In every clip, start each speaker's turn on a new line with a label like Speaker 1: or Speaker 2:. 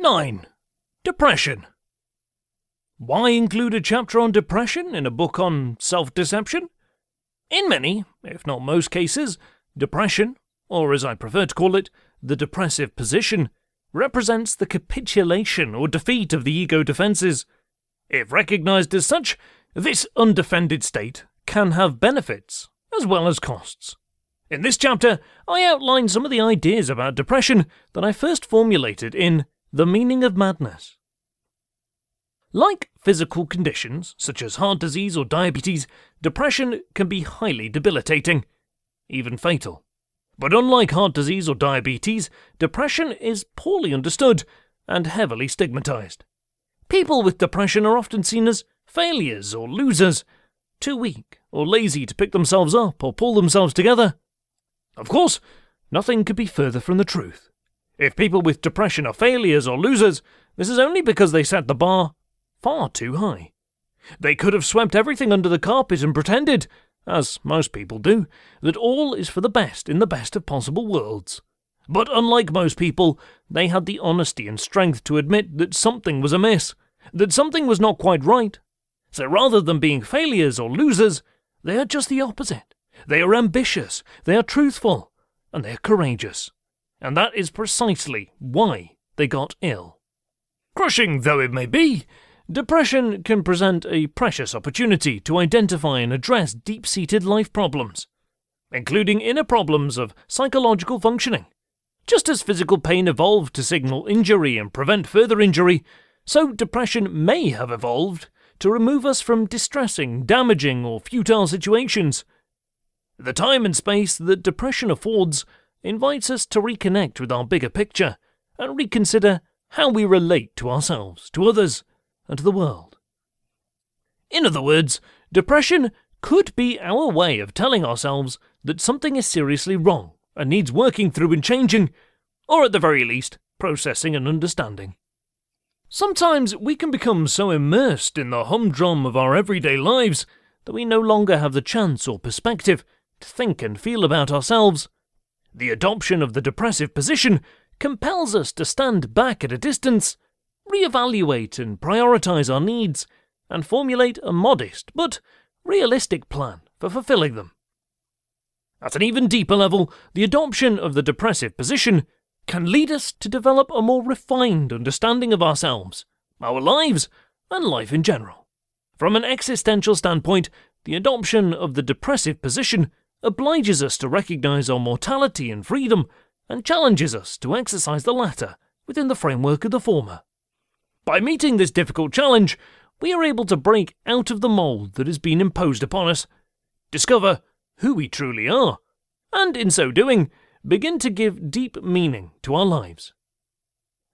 Speaker 1: 9. Depression. Why include a chapter on depression in a book on self deception? In many, if not most cases, depression, or as I prefer to call it, the depressive position, represents the capitulation or defeat of the ego defenses. If recognized as such, this undefended state can have benefits as well as costs. In this chapter, I outline some of the ideas about depression that I first formulated in The Meaning of Madness. Like physical conditions, such as heart disease or diabetes, depression can be highly debilitating, even fatal. But unlike heart disease or diabetes, depression is poorly understood and heavily stigmatized. People with depression are often seen as failures or losers, too weak or lazy to pick themselves up or pull themselves together. Of course, nothing could be further from the truth. If people with depression are failures or losers, this is only because they set the bar far too high. They could have swept everything under the carpet and pretended, as most people do, that all is for the best in the best of possible worlds. But unlike most people, they had the honesty and strength to admit that something was amiss, that something was not quite right. So rather than being failures or losers, they are just the opposite. They are ambitious, they are truthful, and they are courageous. And that is precisely why they got ill. Crushing though it may be, depression can present a precious opportunity to identify and address deep seated life problems, including inner problems of psychological functioning. Just as physical pain evolved to signal injury and prevent further injury, so depression may have evolved to remove us from distressing, damaging, or futile situations the time and space that depression affords invites us to reconnect with our bigger picture and reconsider how we relate to ourselves, to others, and to the world. In other words, depression could be our way of telling ourselves that something is seriously wrong and needs working through and changing, or at the very least, processing and understanding. Sometimes we can become so immersed in the humdrum of our everyday lives that we no longer have the chance or perspective to think and feel about ourselves. The adoption of the depressive position compels us to stand back at a distance, re-evaluate and prioritize our needs, and formulate a modest but realistic plan for fulfilling them. At an even deeper level, the adoption of the depressive position can lead us to develop a more refined understanding of ourselves, our lives, and life in general. From an existential standpoint, the adoption of the depressive position obliges us to recognize our mortality and freedom, and challenges us to exercise the latter within the framework of the former. By meeting this difficult challenge, we are able to break out of the mould that has been imposed upon us, discover who we truly are, and in so doing, begin to give deep meaning to our lives.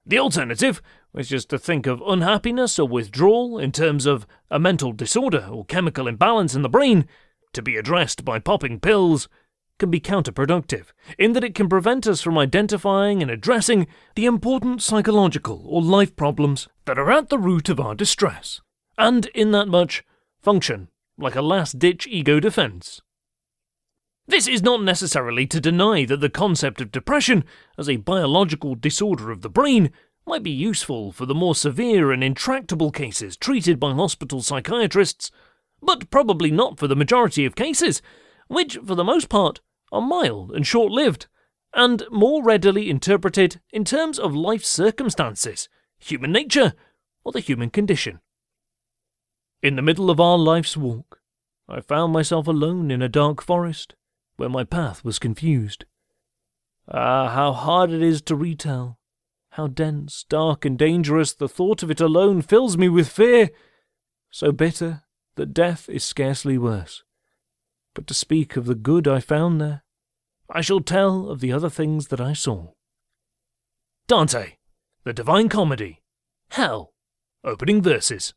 Speaker 1: The alternative, which is to think of unhappiness or withdrawal in terms of a mental disorder or chemical imbalance in the brain, to be addressed by popping pills can be counterproductive, in that it can prevent us from identifying and addressing the important psychological or life problems that are at the root of our distress, and in that much function like a last ditch ego defense. This is not necessarily to deny that the concept of depression as a biological disorder of the brain might be useful for the more severe and intractable cases treated by hospital psychiatrists but probably not for the majority of cases, which, for the most part, are mild and short lived, and more readily interpreted in terms of life circumstances, human nature, or the human condition. In the middle of our life's walk, I found myself alone in a dark forest, where my path was confused. Ah, how hard it is to retell! How dense, dark, and dangerous the thought of it alone fills me with fear! So bitter that death is scarcely worse. But to speak of the good I found there, I shall tell of the other things that I saw. Dante, The Divine Comedy, Hell, opening verses.